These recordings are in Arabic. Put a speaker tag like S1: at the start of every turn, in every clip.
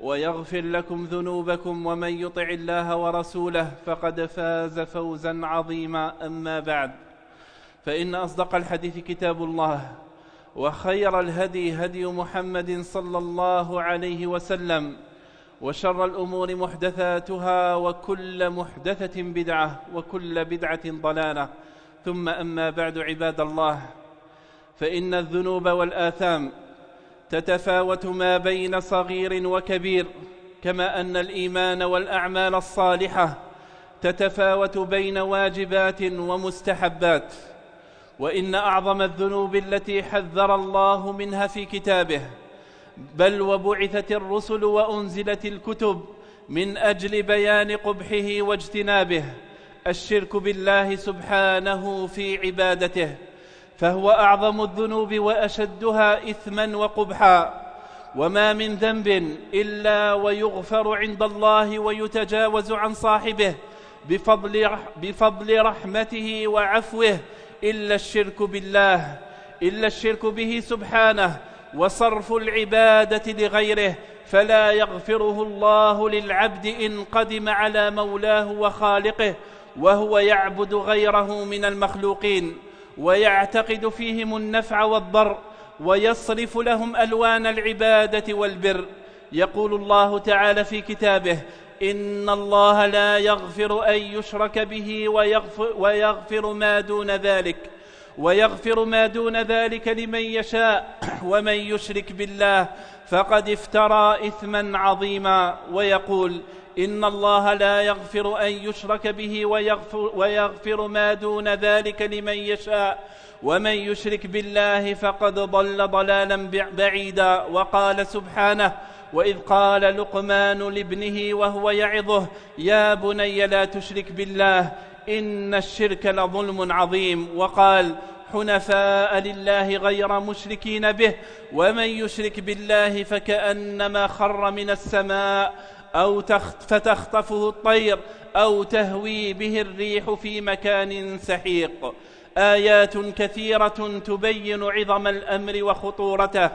S1: ويغفر لكم ذنوبكم ومن يطع الله ورسوله فقد فاز فوزا عظيما. أما بعد فإن أصدق الحديث كتاب الله وخير الهدي هدي محمد صلى الله عليه وسلم وشر الأمور محدثاتها وكل محدثة بدعة وكل بدعة ضلالة. ثم أما بعد عباد الله فإن الذنوب والآثام تتفاوت ما بين صغير وكبير كما أن الإيمان والأعمال الصالحة تتفاوت بين واجبات ومستحبات. وإن أعظم الذنوب التي حذر الله منها في كتابه بل وبعثت الرسل وأنزلت الكتب من أجل بيان قبحه واجتنابه الشرك بالله سبحانه في عبادته. فهو أعظم الذنوب وأشدها إثما وقبحا وما من ذنب إلا ويغفر عند الله ويتجاوز عن صاحبه بفضل, بفضل رحمته وعفوه إلا الشرك بالله إلا الشرك به سبحانه وصرف العبادة لغيره فلا يغفره الله للعبد إن قدم على مولاه وخالقه وهو يعبد غيره من المخلوقين. ويعتقد فيهم النفع والضر ويصرف لهم ألوان العبادة والبر. يقول الله تعالى في كتابه إن الله لا يغفر أن يشرك به ويغفر, ويغفر ما دون ذلك ويغفر ما دون ذلك لمن يشاء ومن يشرك بالله فقد افترى إثما عظيما. ويقول إن الله لا يغفر أن يشرك به ويغفر, ويغفر ما دون ذلك لمن يشاء. ومن يشرك بالله فقد ضل ضلالا بعيدا. وقال سبحانه وإذ قال لقمان لابنه وهو يعظه يا بني لا تشرك بالله إن الشرك لظلم عظيم. وقال حنفاء لله غير مشركين به ومن يشرك بالله فكأنما خر من السماء. أو فتخطفه الطير أو تهوي به الريح في مكان سحيق. آيات كثيرة تبين عظم الأمر وخطورته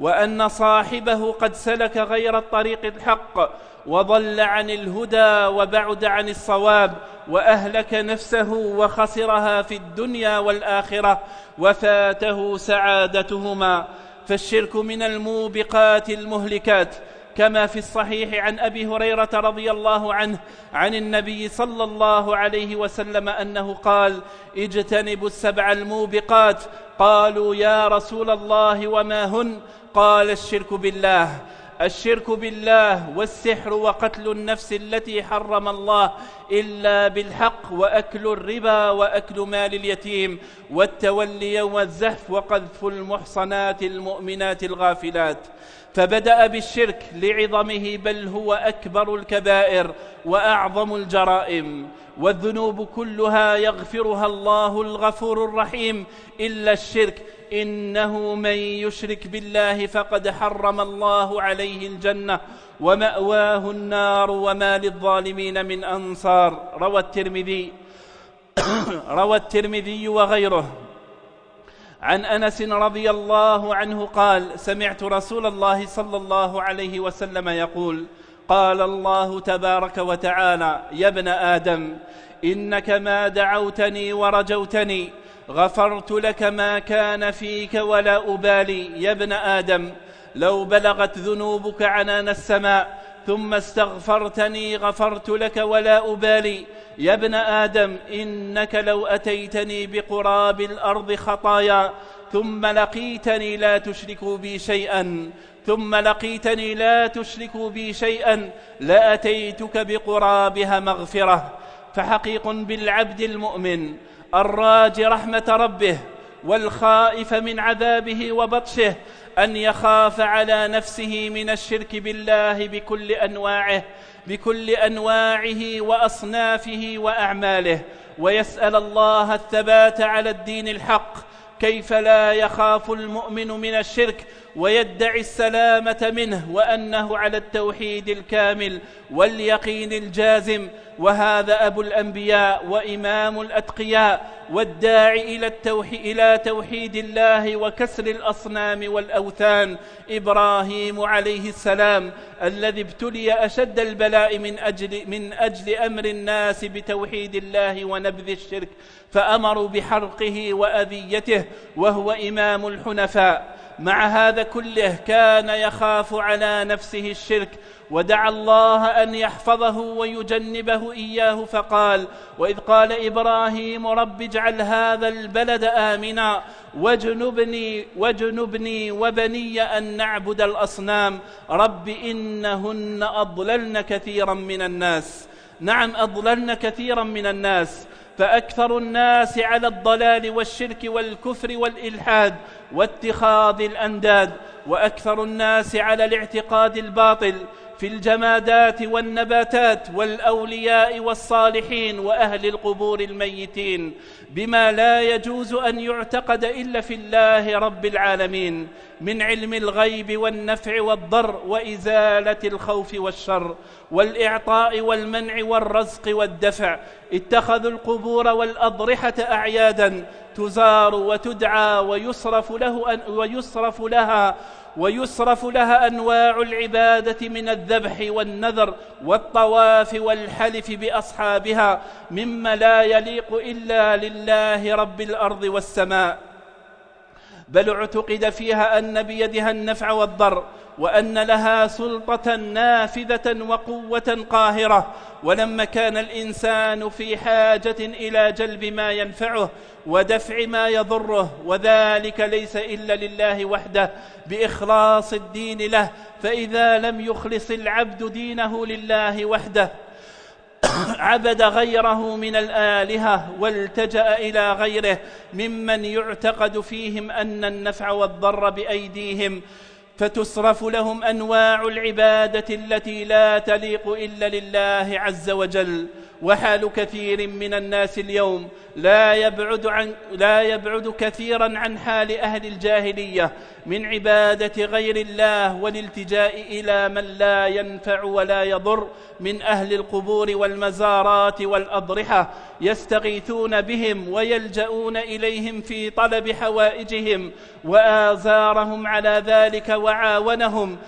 S1: وأن صاحبه قد سلك غير الطريق الحق وضل عن الهدى وبعد عن الصواب وأهلك نفسه وخسرها في الدنيا والآخرة وفاته سعادتهما. فالشرك من الموبقات المهلكات كما في الصحيح عن أبي هريرة رضي الله عنه عن النبي صلى الله عليه وسلم أنه قال اجتنبوا السبع الموبقات قالوا يا رسول الله وما هن؟ قال الشرك بالله الشرك بالله والسحر وقتل النفس التي حرم الله إلا بالحق وأكل الربا وأكل مال اليتيم والتولي والزحف وقذف المحصنات المؤمنات الغافلات. فبدأ بالشرك لعظمه بل هو أكبر الكبائر وأعظم الجرائم. والذنوب كلها يغفرها الله الغفور الرحيم. إلا الشرك إنه من يشرك بالله فقد حرم الله عليه الجنة. ومأواه النار وما للظالمين من أنصار. روى الترمذي روى الترمذي وغيره. عن أنس رضي الله عنه قال سمعت رسول الله صلى الله عليه وسلم يقول قال الله تبارك وتعالى يا ابن آدم إنك ما دعوتني ورجوتني غفرت لك ما كان فيك ولا أبالي. يا ابن آدم لو بلغت ذنوبك عنان السماء ثم استغفرتني غفرت لك ولا أبالي. يا ابن آدم إنك لو أتيتني بقراب الأرض خطايا ثم لقيتني لا تشرك بي شيئا ثم لقيتني لا تشرك بي شيئا لأتيتك بقرابها مغفرة. فحقيق بالعبد المؤمن الراج رحمة ربه والخائف من عذابه وبطشه أن يخاف على نفسه من الشرك بالله بكل أنواعه بكل أنواعه وأصنافه وأعماله. ويسأل الله الثبات على الدين الحق كيف لا يخاف المؤمن من الشرك؟ ويدعي السلامة منه وأنه على التوحيد الكامل واليقين الجازم وهذا أبو الأنبياء وإمام الأتقياء والداعي إلى التوحيد إلى توحيد الله وكسر الأصنام والأوثان. إبراهيم عليه السلام الذي ابتلي أشد البلاء من أجل من أجل أمر الناس بتوحيد الله ونبذ الشرك فأمروا بحرقه وأذيته وهو إمام الحنفاء. مع هذا كله كان يخاف على نفسه الشرك ودعا الله أن يحفظه ويجنبه إياه فقال وإذ قال إبراهيم رب اجعل هذا البلد آمنا واجنبني واجنبني وبني أن نعبد الأصنام رب إنهن أضللن كثيرا من الناس. نعم أضللن كثيرا من الناس. فأكثر الناس على الضلال والشرك والكفر والإلحاد واتخاذ الأنداد وأكثر الناس على الاعتقاد الباطل في الجمادات والنباتات والأولياء والصالحين وأهل القبور الميتين بما لا يجوز أن يعتقد إلا في الله رب العالمين من علم الغيب والنفع والضر وإزالة الخوف والشر والإعطاء والمنع والرزق والدفع اتخذوا القبور والأضرحة أعيادا تزار وتدعى ويصرف له ويصرف لها ويصرف لها أنواع العبادة من الذبح والنذر والطواف والحلف بأصحابها مما لا يليق إلا لله رب الأرض والسماء. بل اعتقد فيها أن بيدها النفع والضر وأن لها سلطة نافذة وقوة قاهرة. ولما كان الإنسان في حاجة إلى جلب ما ينفعه ودفع ما يضره وذلك ليس إلا لله وحده بإخلاص الدين له فإذا لم يخلص العبد دينه لله وحده عبد غيره من الآلهة والتجأ إلى غيره ممن يعتقد فيهم أن النفع والضر بأيديهم فتصرف لهم أنواع العبادة التي لا تليق إلا لله عز وجل. وحال كثير من الناس اليوم لا يبعد عن لا يبعد كثيرا عن حال أهل الجاهلية. من عبادة غير الله والالتجاء إلى من لا ينفع ولا يضر من أهل القبور والمزارات والأضرحة يستغيثون بهم ويلجؤون إليهم في طلب حوائجهم وآزارهم على ذلك وعاونهم.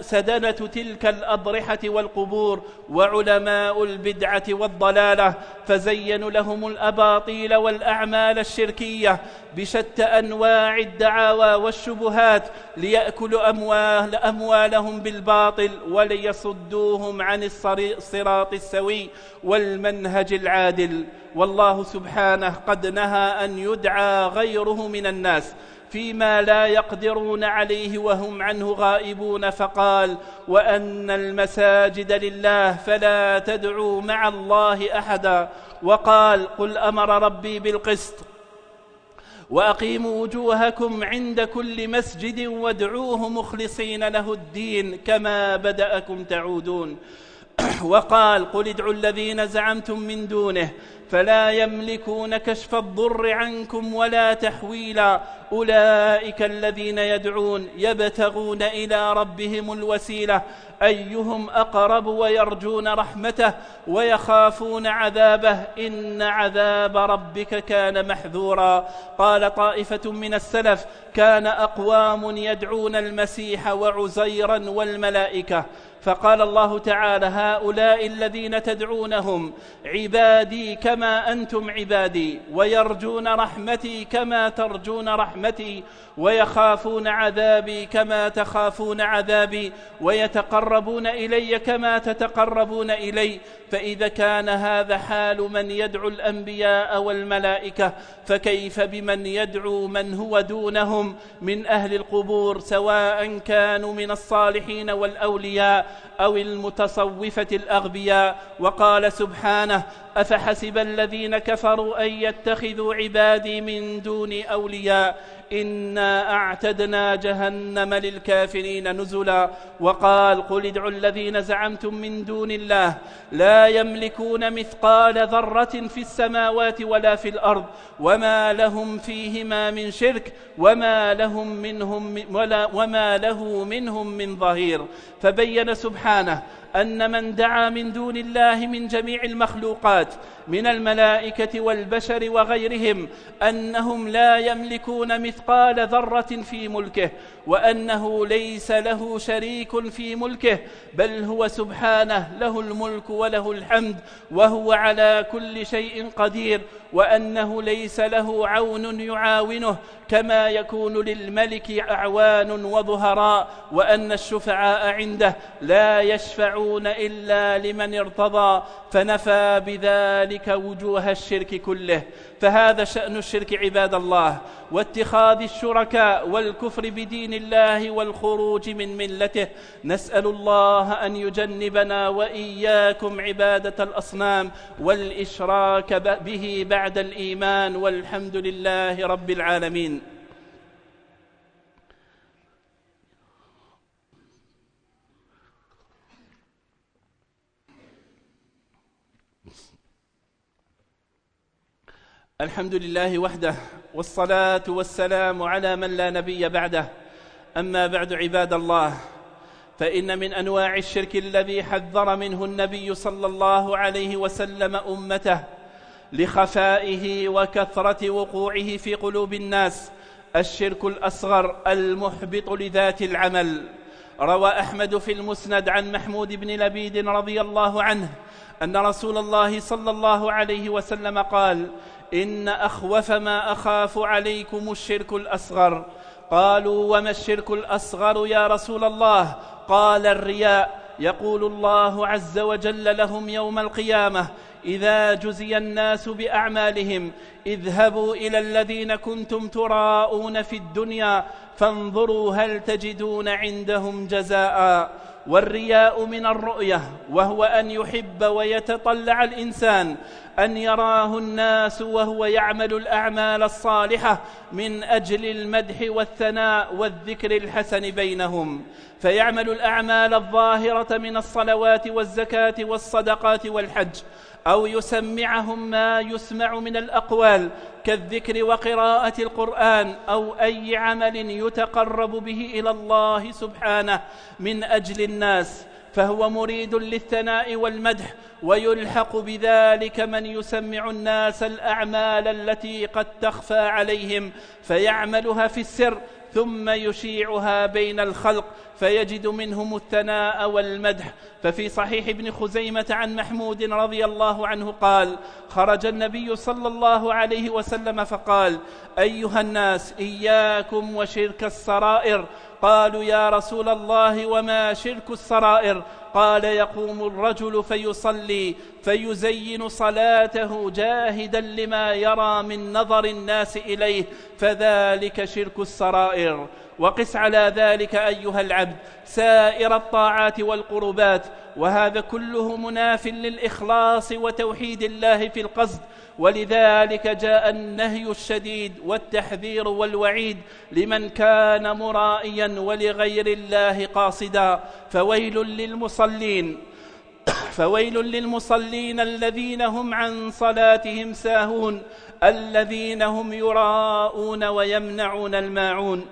S1: سدنة تلك الأضرحة والقبور وعلماء البدعة والضلالة فزينوا لهم الأباطيل والأعمال الشركية بشتى أنواع الدعاوى والشبهات ليأكلوا اموال أموالهم بالباطل وليصدوهم عن الصراط السوي والمنهج العادل. والله سبحانه قد نهى أن يدعى غيره من الناس فيما لا يقدرون عليه وهم عنه غائبون فقال وأن المساجد لله فلا تدعوا مع الله أحدا. وقال قل أمر ربي بالقسط. وأقيموا وجوهكم عند كل مسجد وادعوه مخلصين له الدين كما بدأكم تعودون. وقال قل ادعوا الذين زعمتم من دونه فلا يملكون كشف الضر عنكم ولا تحويلا. أولئك الذين يدعون يبتغون إلى ربهم الوسيلة. أيهم أقرب ويرجون رحمته ويخافون عذابه؟ إن عذاب ربك كان محذورا. قال طائفة من السلف كان أقوام يدعون المسيح وعزيرا والملائكة. فقال الله تعالى هؤلاء الذين تدعونهم عبادي كما أنتم عبادي ويرجون رحمتي كما ترجون رحمتي ويخافون عذابي كما تخافون عذابي ويتقربون إلي كما تتقربون إلي فإذا كان هذا حال من يدعو الأنبياء والملائكة فكيف بمن يدعو من هو دونهم من أهل القبور سواء كانوا من الصالحين والأولياء أو المتصوفة الأغبياء وقال سبحانه أفحسب الذين كفروا أن يتخذوا عبادي من دوني أولياء؟ انا اعتدنا جهنم للكافرين نزلا وقال قل ادعوا الذين زعمتم من دون الله لا يملكون مثقال ذره في السماوات ولا في الأرض وما لهم فيهما من شرك وما لهم منهم ولا وما له منهم من ظهير فبين سبحانه أن من دعا من دون الله من جميع المخلوقات من الملائكة والبشر وغيرهم أنهم لا يملكون مثقال ذرة في ملكه وأنه ليس له شريك في ملكه بل هو سبحانه له الملك وله الحمد وهو على كل شيء قدير وأنه ليس له عون يعاونه كما يكون للملك أعوان وظهراء وأن الشفعاء عنده لا يشفعون إلا لمن ارتضى فنفى بذلك وجوه الشرك كله. فهذا شأن الشرك عباد الله. واتخاذ الشركاء والكفر بدين الله والخروج من ملته. نسأل الله أن يجنبنا وإياكم عبادة الأصنام والإشراك به بعد الإيمان. والحمد لله رب العالمين. الحمد لله وحده والصلاة والسلام على من لا نبي بعده. أما بعد عباد الله فإن من أنواع الشرك الذي حذر منه النبي صلى الله عليه وسلم أمته لخفائه وكثرة وقوعه في قلوب الناس الشرك الأصغر المحبط لذات العمل. روى أحمد في المسند عن محمود بن لبيد رضي الله عنه أن رسول الله صلى الله عليه وسلم قال إن أخوف ما أخاف عليكم الشرك الأصغر. قالوا وما الشرك الأصغر يا رسول الله؟ قال الرياء. يقول الله عز وجل لهم يوم القيامة إذا جزي الناس بأعمالهم اذهبوا إلى الذين كنتم تراءون في الدنيا فانظروا هل تجدون عندهم جزاء. والرياء من الرؤية وهو أن يحب ويتطلع الإنسان أن يراه الناس وهو يعمل الأعمال الصالحة من أجل المدح والثناء والذكر الحسن بينهم. فيعمل الأعمال الظاهرة من الصلوات والزكاة والصدقات والحج. أو يسمعهم ما يسمع من الأقوال كالذكر وقراءة القرآن أو أي عمل يتقرب به إلى الله سبحانه من أجل الناس فهو مريد للثناء والمدح ويلحق بذلك من يسمع الناس الأعمال التي قد تخفى عليهم فيعملها في السر ثم يشيعها بين الخلق فيجد منهم الثناء والمدح. ففي صحيح ابن خزيمة عن محمود رضي الله عنه قال خرج النبي صلى الله عليه وسلم فقال أيها الناس إياكم وشرك السرائر. قالوا يا رسول الله وما شرك السرائر؟ قال يقوم الرجل فيصلي فيزين صلاته جاهدا لما يرى من نظر الناس إليه. فذلك شرك السرائر. وقس على ذلك أيها العبد سائر الطاعات والقربات وهذا كله مناف للإخلاص وتوحيد الله في القصد. ولذلك جاء النهي الشديد والتحذير والوعيد لمن كان مرائيا ولغير الله قاصدا. فويل للمصلين فويل للمصلين الذين هم عن صلاتهم ساهون الذين هم يراءون ويمنعون الماعون.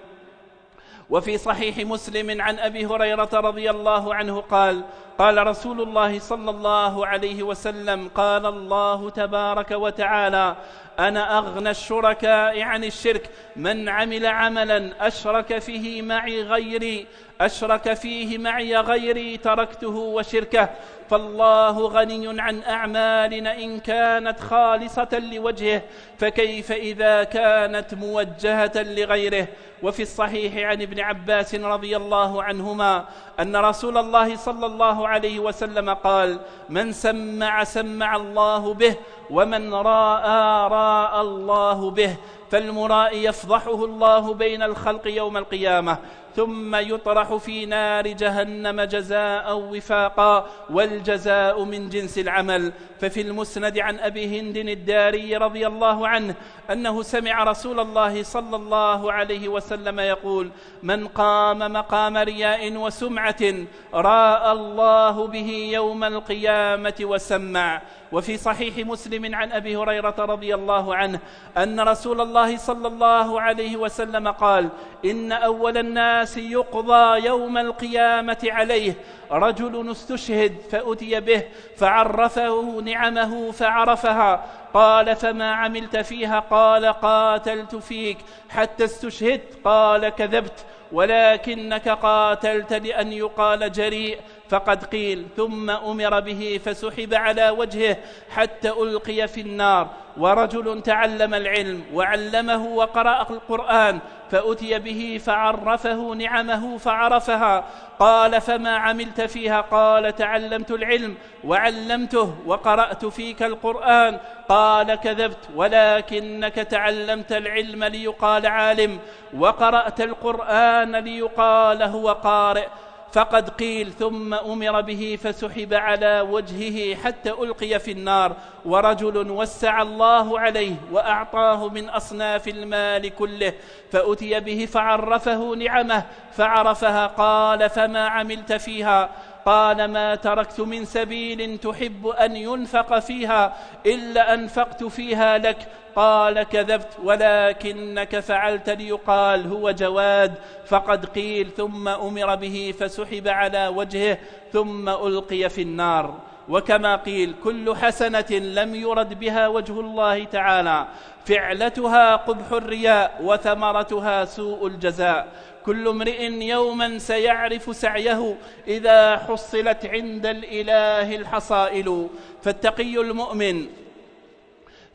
S1: وفي صحيح مسلم عن أبي هريرة رضي الله عنه قال قال رسول الله صلى الله عليه وسلم قال الله تبارك وتعالى أنا أغنى الشركاء عن الشرك من عمل عملا أشرك فيه معي غيري أشرك فيه معي غيري تركته وشركه. فالله غني عن أعمالنا إن كانت خالصة لوجهه فكيف إذا كانت موجهة لغيره؟ وفي الصحيح عن ابن عباس رضي الله عنهما أن رسول الله صلى الله عليه وسلم قال من سمع سمع الله به ومن راى راى الله به فالمرائي يفضحه الله بين الخلق يوم القيامة ثم يطرح في نار جهنم جزاء وفاقا والجزاء من جنس العمل. ففي المسند عن أبي هند الداري رضي الله عنه أنه سمع رسول الله صلى الله عليه وسلم يقول من قام مقام رياء وسمعة راى الله به يوم القيامة وسمع وفي صحيح مسلم عن أبي هريرة رضي الله عنه أن رسول الله صلى الله عليه وسلم قال إن أول الناس يقضى يوم القيامة عليه رجل استشهد فأتي به فعرفه نعمه فعرفها قال فما عملت فيها قال قاتلت فيك حتى استشهدت قال كذبت ولكنك قاتلت لأن يقال جريء فقد قيل ثم أمر به فسحب على وجهه حتى ألقي في النار. ورجل تعلم العلم وعلمه وقرأ القرآن فأتي به فعرفه نعمه فعرفها. قال فما عملت فيها؟ قال تعلمت العلم وعلمته وقرأت فيك القرآن. قال كذبت ولكنك تعلمت العلم ليقال عالم وقرأت القرآن ليقال هو قارئ. فقد قيل ثم أمر به فسحب على وجهه حتى ألقي في النار ورجل وسع الله عليه وأعطاه من أصناف المال كله فأتي به فعرفه نعمه فعرفها قال فما عملت فيها؟ قال ما تركت من سبيل تحب أن ينفق فيها إلا أنفقت فيها لك قال كذبت ولكنك فعلت ليقال هو جواد فقد قيل ثم أمر به فسحب على وجهه ثم ألقي في النار وكما قيل كل حسنة لم يرد بها وجه الله تعالى فعلتها قبح الرياء وثمرتها سوء الجزاء كل امرئ يوما سيعرف سعيه إذا حصلت عند الإله الحصائل فالتقي المؤمن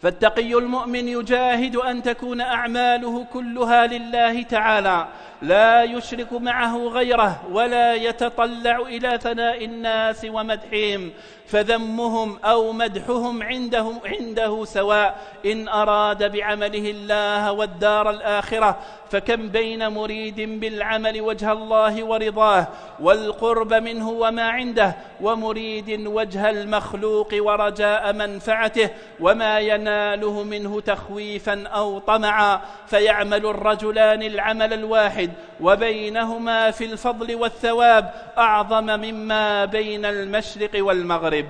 S1: فالتقي المؤمن يجاهد أن تكون أعماله كلها لله تعالى. لا يشرك معه غيره ولا يتطلع إلى ثناء الناس ومدحهم. فذمهم أو مدحهم عنده عنده سواء إن أراد بعمله الله والدار الآخرة فكم بين مريد بالعمل وجه الله ورضاه والقرب منه وما عنده ومريد وجه المخلوق ورجاء منفعته وما يناله منه تخويفا أو طمعا فيعمل الرجلان العمل الواحد وبينهما في الفضل والثواب أعظم مما بين المشرق والمغرب.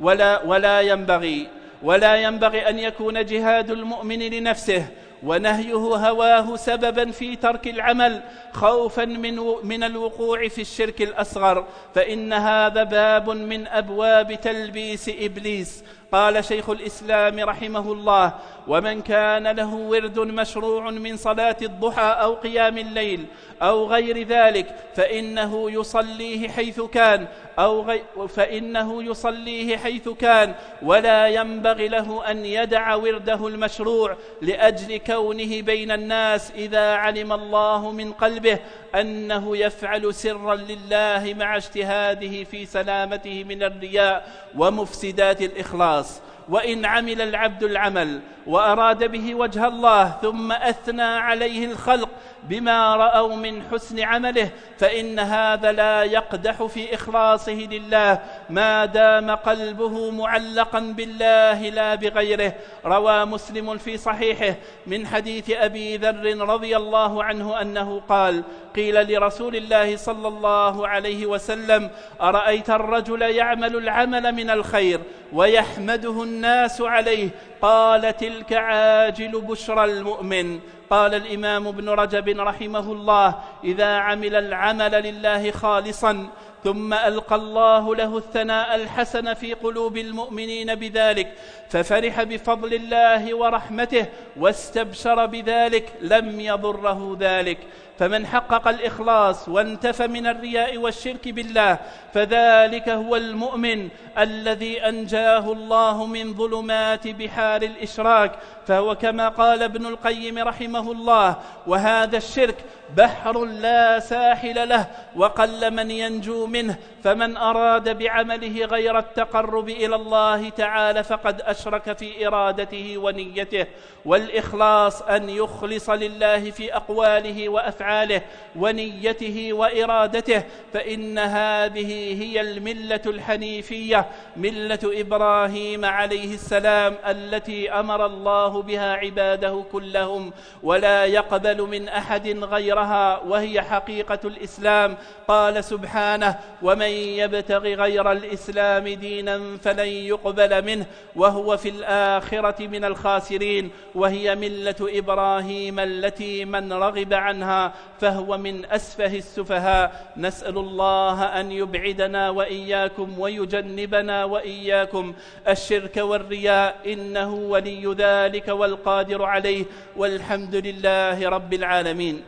S1: ولا ولا ينبغي ولا ينبغي أن يكون جهاد المؤمن لنفسه ونهيه هواه سببا في ترك العمل خوفا من من الوقوع في الشرك الأصغر. فإن هذا باب من أبواب تلبيس إبليس. قال شيخ الإسلام رحمه الله ومن كان له ورد مشروع من صلاة الضحى أو قيام الليل أو غير ذلك فإنه يصليه حيث كان أو غي فإنه يصليه حيث كان ولا ينبغي له أن يدع ورده المشروع لأجل كونه بين الناس إذا علم الله من قلبه أنه يفعل سرا لله مع اجتهاده في سلامته من الرياء ومفسدات الإخلاص. وإن عمل العبد العمل وأراد به وجه الله ثم أثنى عليه الخلق بما رأوا من حسن عمله فإن هذا لا يقدح في إخلاصه لله. ما دام قلبه معلقا بالله لا بغيره. روى مسلم في صحيحه من حديث أبي ذر رضي الله عنه أنه قال قيل لرسول الله صلى الله عليه وسلم أرأيت الرجل يعمل العمل من الخير ويحمده الناس عليه؟ قال تلك عاجل بشرى المؤمن.
S2: قال الإمام ابن رجب رحمه الله إذا عمل العمل لله خالصا ثم ألقى الله له الثناء الحسن في قلوب المؤمنين بذلك ففرح بفضل الله ورحمته واستبشر بذلك لم يضره ذلك. فمن حقق الإخلاص وانتفى من الرياء والشرك بالله فذلك هو المؤمن الذي أنجاه الله من ظلمات بحار الإشراك فهو كما قال ابن القيم رحمه الله وهذا الشرك بحر لا ساحل له وقل من ينجو منه فمن أراد بعمله غير التقرب إلى الله تعالى فقد أشرك في إرادته ونيته والإخلاص أن يخلص لله في أقواله وأفعاله ونيته وإرادته فإن هذه هي الملة الحنيفية ملة إبراهيم عليه السلام التي أمر بها عباده كلهم ولا يقبل من أحد غيرها وهي حقيقة الإسلام. قال سبحانه ومن يبتغ غير الإسلام دينا فلن يقبل منه وهو في الآخرة من الخاسرين. وهي ملة إبراهيم التي من رغب عنها فهو من أسفه السفهاء. نسأل الله أن يبعدنا وإياكم ويجنبنا وإياكم الشرك والرياء. إنه ولي ذلك والقادر عليه والحمد لله رب العالمين